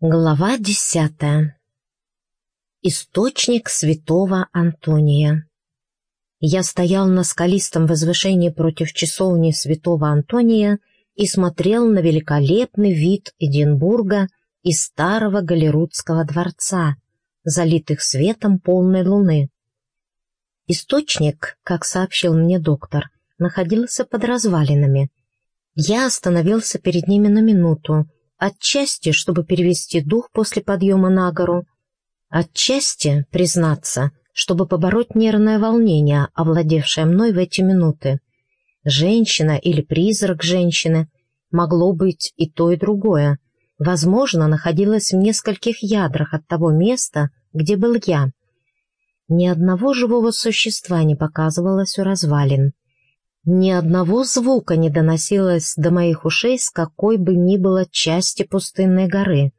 Глава десятая. Источник святого Антония. Я стоял на скалистом возвышении против часовни святого Антония и смотрел на великолепный вид Эдинбурга и старого Галерудского дворца, залитых светом полной луны. Источник, как сообщил мне доктор, находился под развалинами. Я остановился перед ними на минуту, Отчасти, чтобы перевести дух после подъема на гору. Отчасти, признаться, чтобы побороть нервное волнение, овладевшее мной в эти минуты. Женщина или призрак женщины могло быть и то, и другое. Возможно, находилась в нескольких ядрах от того места, где был я. Ни одного живого существа не показывалось у развалин. Ни одного звука не доносилось до моих ушей с какой бы ни было части пустынной горы.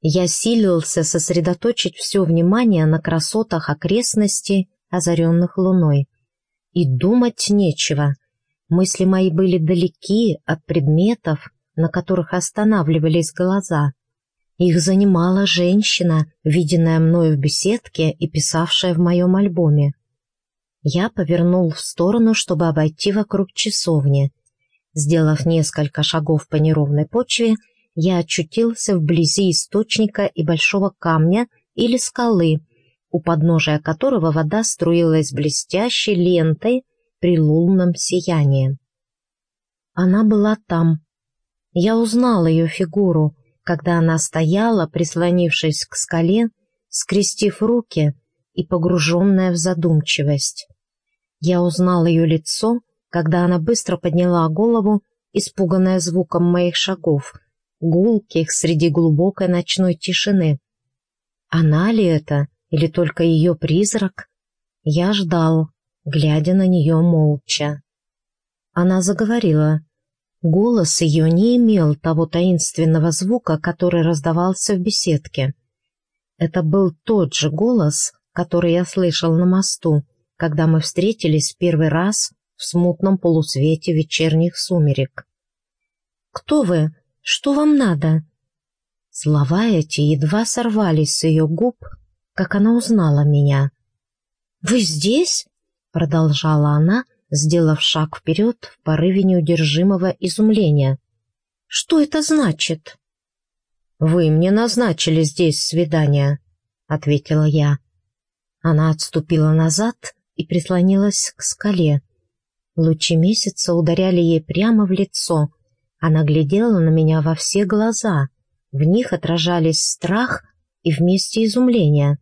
Я силился сосредоточить все внимание на красотах окрестностей, озаренных луной. И думать нечего. Мысли мои были далеки от предметов, на которых останавливались глаза. Их занимала женщина, виденная мною в беседке и писавшая в моем альбоме. Я повернул в сторону, чтобы обойти вокруг часовни. Сделав несколько шагов по неровной почве, я очутился вблизи источника и большого камня или скалы, у подножия которого вода струилась блестящей лентой при лунном сиянии. Она была там. Я узнал ее фигуру, когда она стояла, прислонившись к скале, скрестив руки — и погруженная в задумчивость. Я узнал ее лицо, когда она быстро подняла голову, испуганная звуком моих шагов, гулких среди глубокой ночной тишины. Она ли это или только ее призрак? Я ждал, глядя на нее молча. Она заговорила. Голос ее не имел того таинственного звука, который раздавался в беседке. Это был тот же голос, который я слышал на мосту, когда мы встретились в первый раз в смутном полусвете вечерних сумерек. «Кто вы? Что вам надо?» Слова эти едва сорвались с ее губ, как она узнала меня. «Вы здесь?» — продолжала она, сделав шаг вперед в порыве неудержимого изумления. «Что это значит?» «Вы мне назначили здесь свидание», — ответила я. Она отступила назад и прислонилась к скале. Лучи месяца ударяли ей прямо в лицо. Она глядела на меня во все глаза. В них отражались страх и вместе изумление.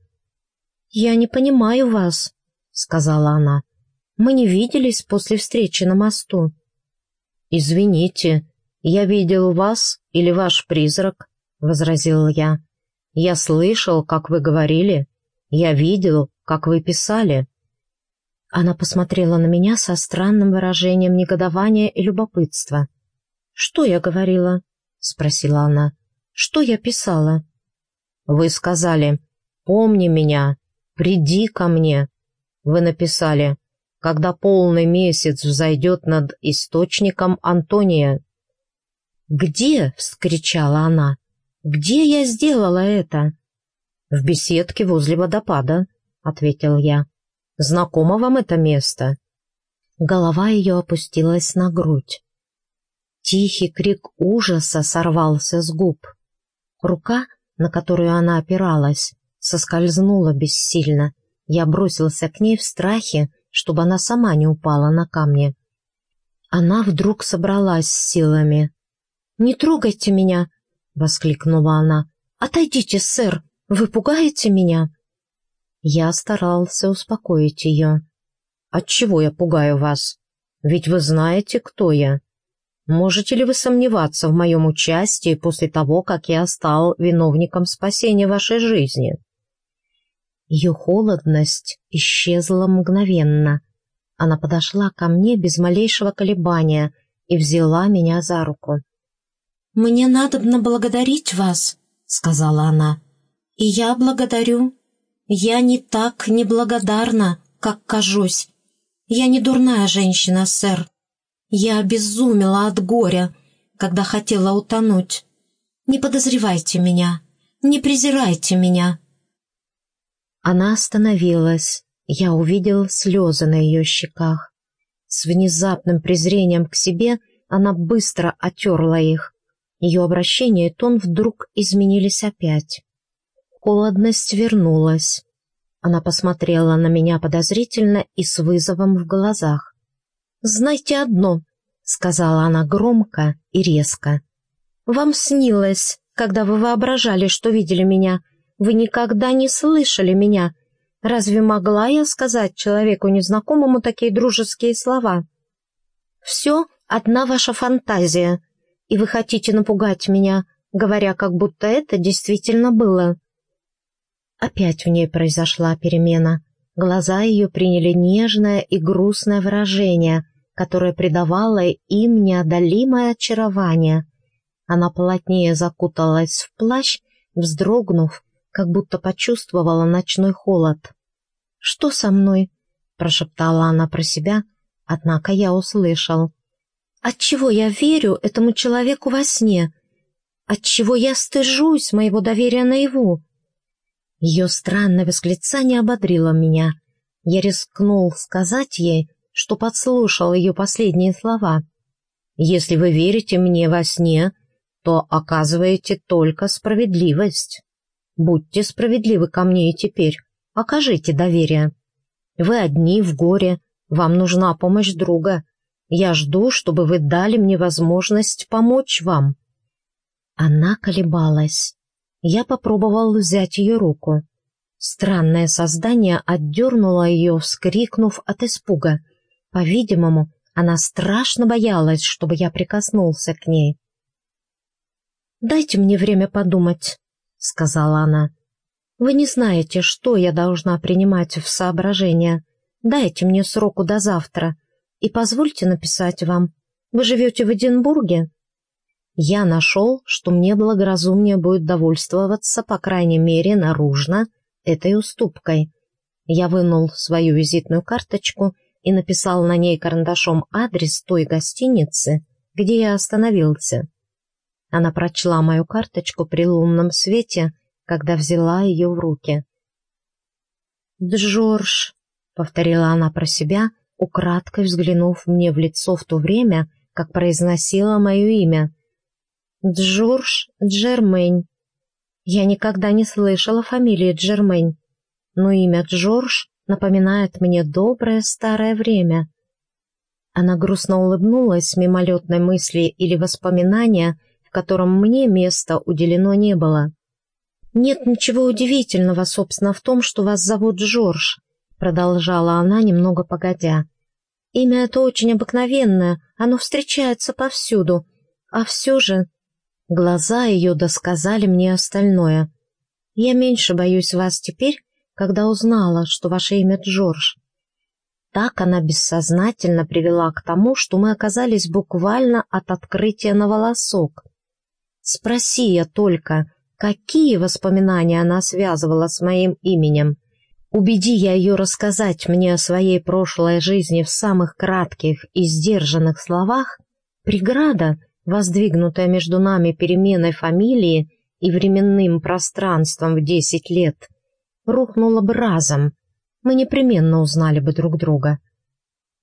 «Я не понимаю вас», — сказала она. «Мы не виделись после встречи на мосту». «Извините, я видел вас или ваш призрак», — возразил я. «Я слышал, как вы говорили. Я видел, как вы писали». Она посмотрела на меня со странным выражением негодования и любопытства. «Что я говорила?» — спросила она. «Что я писала?» «Вы сказали, помни меня, приди ко мне». Вы написали, когда полный месяц взойдет над источником Антония. «Где?» — вскричала она. «Где я сделала это?» «В беседке возле водопада», — ответил я. Знакомо вам это место?» Голова ее опустилась на грудь. Тихий крик ужаса сорвался с губ. Рука, на которую она опиралась, соскользнула бессильно. Я бросился к ней в страхе, чтобы она сама не упала на камни. Она вдруг собралась с силами. «Не трогайте меня!» — воскликнула она. «Отойдите, сэр! Вы пугаете меня?» Я старался успокоить ее. «Отчего я пугаю вас? Ведь вы знаете, кто я. Можете ли вы сомневаться в моем участии после того, как я стал виновником спасения вашей жизни?» Ее холодность исчезла мгновенно. Она подошла ко мне без малейшего колебания и взяла меня за руку. «Мне надобно благодарить вас», — сказала она. «И я благодарю. Я не так неблагодарна, как кажусь. Я не дурная женщина, сэр. Я обезумела от горя, когда хотела утонуть. Не подозревайте меня. не презирайте меня!» Она остановилась. Я увидел слезы на ее щеках. С внезапным презрением к себе она быстро отерла их. Ее обращение и тон вдруг изменились опять. Холодность вернулась. Она посмотрела на меня подозрительно и с вызовом в глазах. «Знайте одно», — сказала она громко и резко. «Вам снилось, когда вы воображали, что видели меня. Вы никогда не слышали меня. Разве могла я сказать человеку незнакомому такие дружеские слова? Все одна ваша фантазия, и вы хотите напугать меня, говоря, как будто это действительно было». Опять в ней произошла перемена. Глаза ее приняли нежное и грустное выражение, которое придавало им неодолимое очарование. Она плотнее закуталась в плащ, вздрогнув, как будто почувствовала ночной холод. «Что со мной?» — прошептала она про себя, однако я услышал. «Отчего я верю этому человеку во сне? Отчего я стыжусь моего доверия наяву?» Ее странное восклицание ободрило меня. Я рискнул сказать ей, что подслушал ее последние слова. «Если вы верите мне во сне, то оказываете только справедливость. Будьте справедливы ко мне и теперь, окажите доверие. Вы одни в горе, вам нужна помощь друга. Я жду, чтобы вы дали мне возможность помочь вам». Она колебалась. Я попробовал взять ее руку. Странное создание отдернуло ее, вскрикнув от испуга. По-видимому, она страшно боялась, чтобы я прикоснулся к ней. «Дайте мне время подумать», — сказала она. «Вы не знаете, что я должна принимать в соображение. Дайте мне сроку до завтра и позвольте написать вам. Вы живете в Эдинбурге?» Я нашел, что мне благоразумнее будет довольствоваться, по крайней мере, наружно, этой уступкой. Я вынул свою визитную карточку и написал на ней карандашом адрес той гостиницы, где я остановился. Она прочла мою карточку при лунном свете, когда взяла ее в руки. «Джордж», — повторила она про себя, украдкой взглянув мне в лицо в то время, как произносила мое имя. Джордж Джермейн. Я никогда не слышала фамилии Джермейн, но имя Джордж напоминает мне доброе старое время. Она грустно улыбнулась мимолетной мысли или воспоминания, в котором мне места уделено не было. «Нет ничего удивительного, собственно, в том, что вас зовут Джордж», продолжала она немного погодя. «Имя это очень обыкновенное, оно встречается повсюду, а все же Глаза ее досказали мне остальное. Я меньше боюсь вас теперь, когда узнала, что ваше имя Джордж. Так она бессознательно привела к тому, что мы оказались буквально от открытия на волосок. Спроси я только, какие воспоминания она связывала с моим именем. Убеди я ее рассказать мне о своей прошлой жизни в самых кратких и сдержанных словах, преграда, воздвигнутая между нами переменой фамилии и временным пространством в десять лет, рухнула бы разом, мы непременно узнали бы друг друга.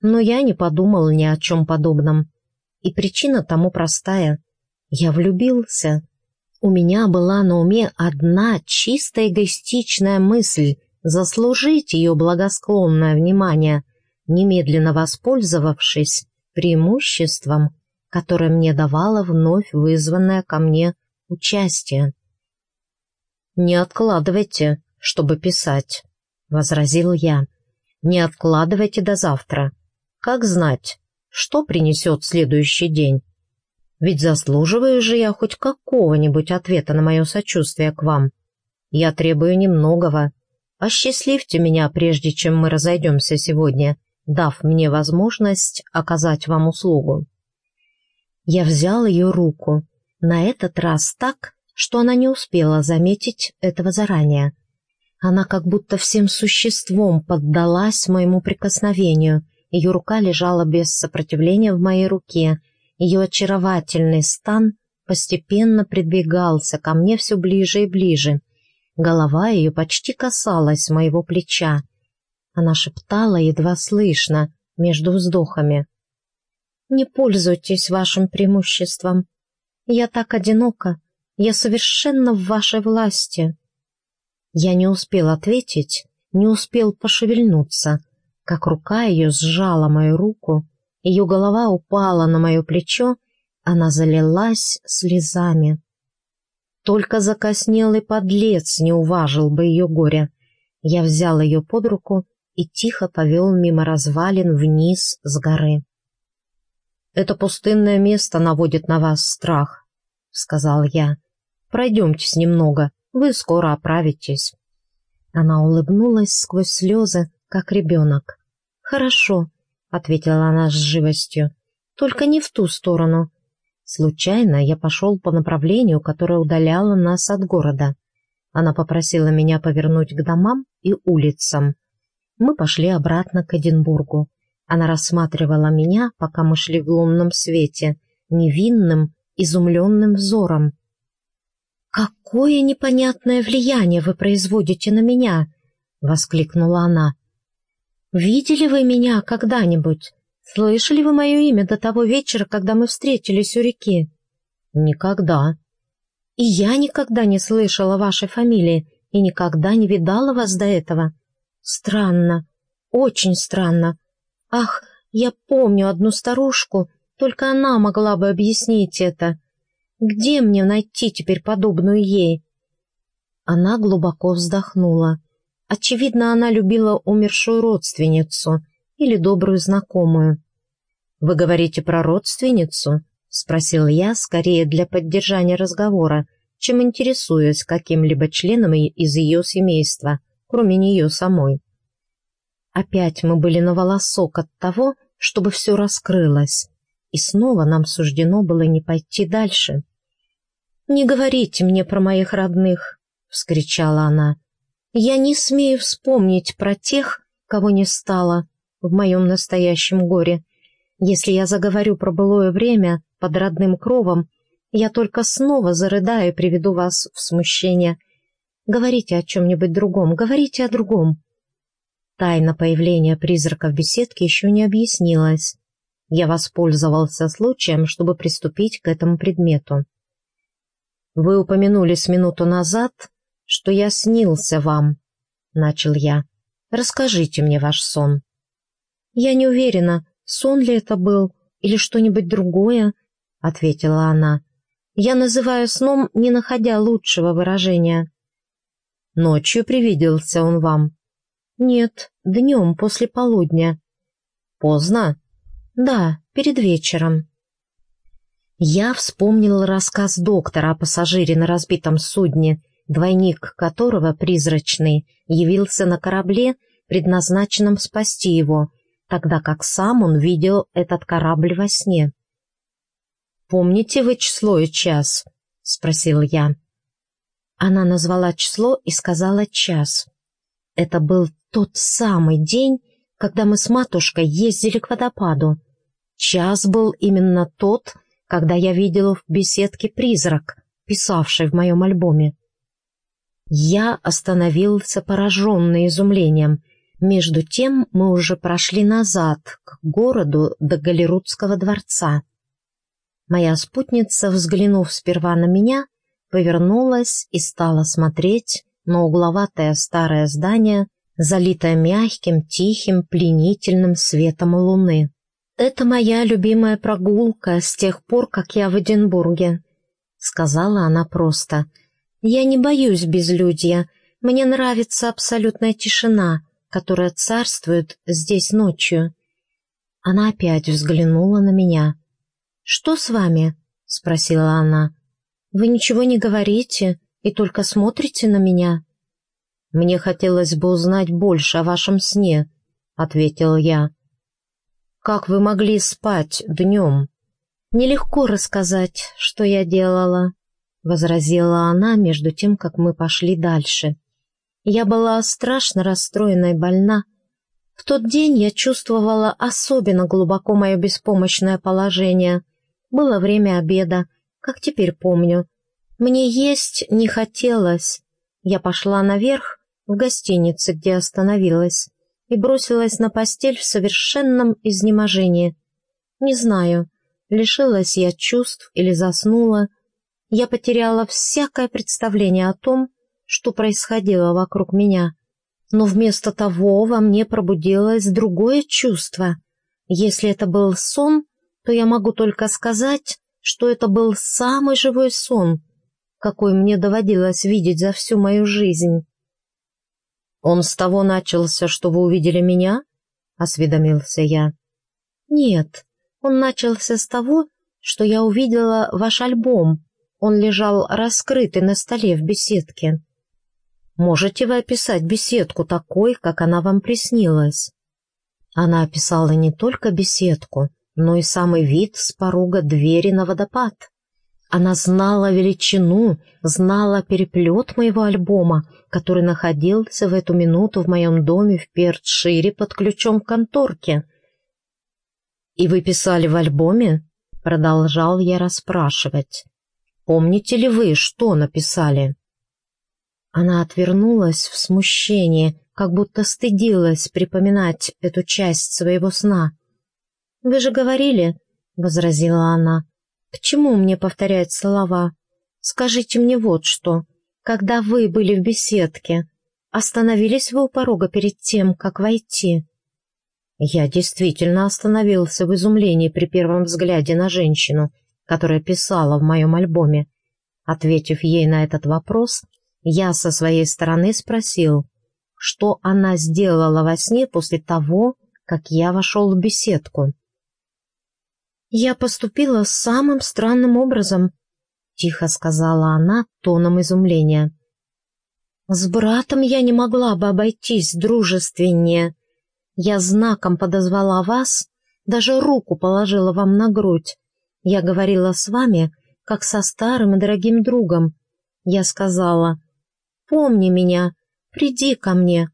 Но я не подумал ни о чем подобном. И причина тому простая. Я влюбился. У меня была на уме одна чисто эгоистичная мысль заслужить ее благосклонное внимание, немедленно воспользовавшись преимуществом, которое мне давало вновь вызванное ко мне участие. «Не откладывайте, чтобы писать», — возразил я. «Не откладывайте до завтра. Как знать, что принесет следующий день? Ведь заслуживаю же я хоть какого-нибудь ответа на мое сочувствие к вам. Я требую немногого. Осчастливьте меня, прежде чем мы разойдемся сегодня, дав мне возможность оказать вам услугу». Я взял ее руку, на этот раз так, что она не успела заметить этого заранее. Она как будто всем существом поддалась моему прикосновению, ее рука лежала без сопротивления в моей руке, ее очаровательный стан постепенно придвигался ко мне все ближе и ближе. Голова ее почти касалась моего плеча. Она шептала едва слышно, между вздохами. «Не пользуйтесь вашим преимуществом. Я так одинока, я совершенно в вашей власти». Я не успел ответить, не успел пошевельнуться, как рука ее сжала мою руку, ее голова упала на мое плечо, она залилась слезами. Только закоснелый подлец не уважил бы ее горя. Я взял ее под руку и тихо повел мимо развалин вниз с горы. «Это пустынное место наводит на вас страх», — сказал я. «Пройдемтесь немного, вы скоро оправитесь». Она улыбнулась сквозь слезы, как ребенок. «Хорошо», — ответила она с живостью, — «только не в ту сторону. Случайно я пошел по направлению, которое удаляло нас от города. Она попросила меня повернуть к домам и улицам. Мы пошли обратно к Эдинбургу. Она рассматривала меня, пока мы шли в лунном свете, невинным, изумленным взором. «Какое непонятное влияние вы производите на меня!» — воскликнула она. «Видели вы меня когда-нибудь? Слышали вы мое имя до того вечера, когда мы встретились у реки? Никогда. И я никогда не слышала вашей фамилии и никогда не видала вас до этого. Странно, очень странно. Ах, я помню одну старушку, только она могла бы объяснить это. Где мне найти теперь подобную ей? Она глубоко вздохнула. Очевидно, она любила умершую родственницу — или добрую знакомую. «Вы говорите про родственницу?» — спросил я, скорее для поддержания разговора, чем интересуясь каким-либо членом из ее семейства, кроме нее самой. Опять мы были на волосок от того, чтобы все раскрылось, и снова нам суждено было не пойти дальше. «Не говорите мне про моих родных!» — вскричала она. «Я не смею вспомнить про тех, кого не стало, в моем настоящем горе. Если я заговорю про былое время под родным кровом, я только снова зарыдаю и приведу вас в смущение. Говорите о чем-нибудь другом, говорите о другом. Тайна появления призрака в беседке еще не объяснилась. Я воспользовался случаем, чтобы приступить к этому предмету. «Вы упомянули с минуту назад, что я снился вам», — начал я. «Расскажите мне ваш сон». «Я не уверена, сон ли это был или что-нибудь другое», — ответила она. «Я называю сном, не находя лучшего выражения». «Ночью привиделся он вам?» «Нет, днем, после полудня». «Поздно?» «Да, перед вечером». Я вспомнил рассказ доктора о пассажире на разбитом судне, двойник которого, призрачный, явился на корабле, предназначенном спасти его, тогда как сам он видел этот корабль во сне. «Помните вы число и час?» — спросил я. Она назвала число и сказала час. Это был тот самый день, когда мы с матушкой ездили к водопаду. Час был именно тот, когда я видела в беседке призрак, писавший в моем альбоме. Я остановился пораженный изумлением — между тем мы уже прошли назад, к городу до Галерудского дворца. Моя спутница, взглянув сперва на меня, повернулась и стала смотреть на угловатое старое здание, залитое мягким, тихим, пленительным светом луны. «Это моя любимая прогулка с тех пор, как я в Эдинбурге», — сказала она просто. «Я не боюсь безлюдья, мне нравится абсолютная тишина» которая царствует здесь ночью. Она опять взглянула на меня. «Что с вами?» — спросила она. «Вы ничего не говорите и только смотрите на меня?» «Мне хотелось бы узнать больше о вашем сне», — ответил я. «Как вы могли спать днем?» «Нелегко рассказать, что я делала», — возразила она между тем, как мы пошли дальше. Я была страшно расстроена и больна. В тот день я чувствовала особенно глубоко мое беспомощное положение. Было время обеда, как теперь помню. Мне есть не хотелось. Я пошла наверх, в гостинице, где остановилась, и бросилась на постель в совершенном изнеможении. Не знаю, лишилась я чувств или заснула. Я потеряла всякое представление о том, что происходило вокруг меня. Но вместо того во мне пробудилось другое чувство. Если это был сон, то я могу только сказать, что это был самый живой сон, какой мне доводилось видеть за всю мою жизнь. «Он с того начался, что вы увидели меня?» — осведомился я. «Нет, он начался с того, что я увидела ваш альбом. Он лежал раскрытый на столе в беседке. Можете вы описать беседку такой, как она вам приснилась?» Она описала не только беседку, но и самый вид с порога двери на водопад. Она знала величину, знала переплет моего альбома, который находился в эту минуту в моем доме в Пертшире под ключом в конторке. «И вы писали в альбоме?» — продолжал я расспрашивать. «Помните ли вы, что написали?» Она отвернулась в смущении, как будто стыдилась припоминать эту часть своего сна. «Вы же говорили», — возразила она, к чему мне повторять слова? Скажите мне вот что. Когда вы были в беседке, остановились вы у порога перед тем, как войти? Я действительно остановился в изумлении при первом взгляде на женщину, которая писала в моем альбоме. Ответив ей на этот вопрос, я со своей стороны спросил, что она сделала во сне после того, как я вошел в беседку. «Я поступила самым странным образом», — тихо сказала она тоном изумления. «С братом я не могла бы обойтись дружественнее. Я знаком подозвала вас, даже руку положила вам на грудь. Я говорила с вами, как со старым и дорогим другом. Я сказала, «Помни меня, приди ко мне».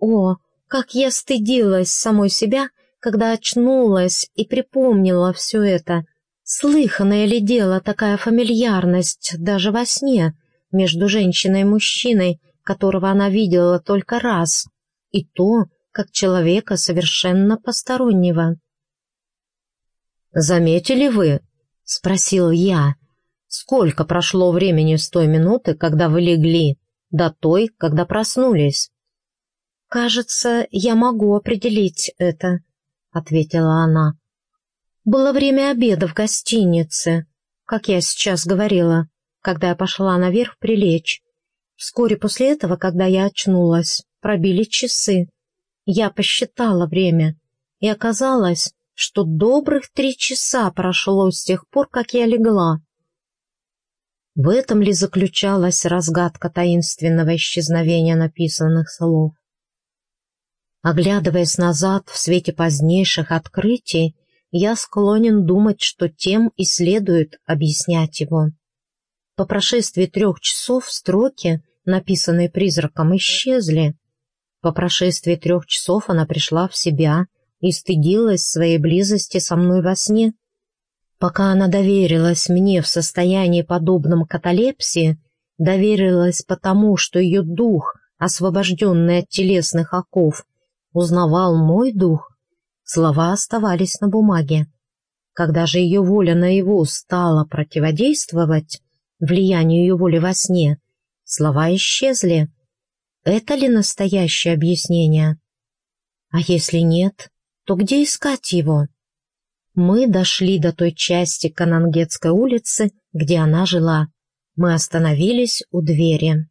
О, как я стыдилась самой себя когда очнулась и припомнила все это. Слыханное ли дело такая фамильярность даже во сне между женщиной и мужчиной, которого она видела только раз, и то, как человека совершенно постороннего. «Заметили вы?» — спросил я. «Сколько прошло времени с той минуты, когда вы легли, до той, когда проснулись?» «Кажется, я могу определить это», — ответила она. «Было время обеда в гостинице, как я сейчас говорила, когда я пошла наверх прилечь. Вскоре после этого, когда я очнулась, пробили часы. Я посчитала время, и оказалось, что добрых три часа прошло с тех пор, как я легла. В этом ли заключалась разгадка таинственного исчезновения написанных слов? Оглядываясь назад в свете позднейших открытий, я склонен думать, что тем и следует объяснять его. По прошествии трех часов строки, написанные призраком, исчезли. По прошествии трех часов она пришла в себя и стыдилась своей близости со мной во сне. Пока она доверилась мне в состоянии, подобном каталепсии, доверилась потому, что ее дух, освобожденный от телесных оков, узнавал мой дух, слова оставались на бумаге. Когда же ее воля на его стала противодействовать влиянию ее воли во сне, слова исчезли. Это ли настоящее объяснение? А если нет, то где искать его? Мы дошли до той части Канангетской улицы, где она жила. Мы остановились у двери.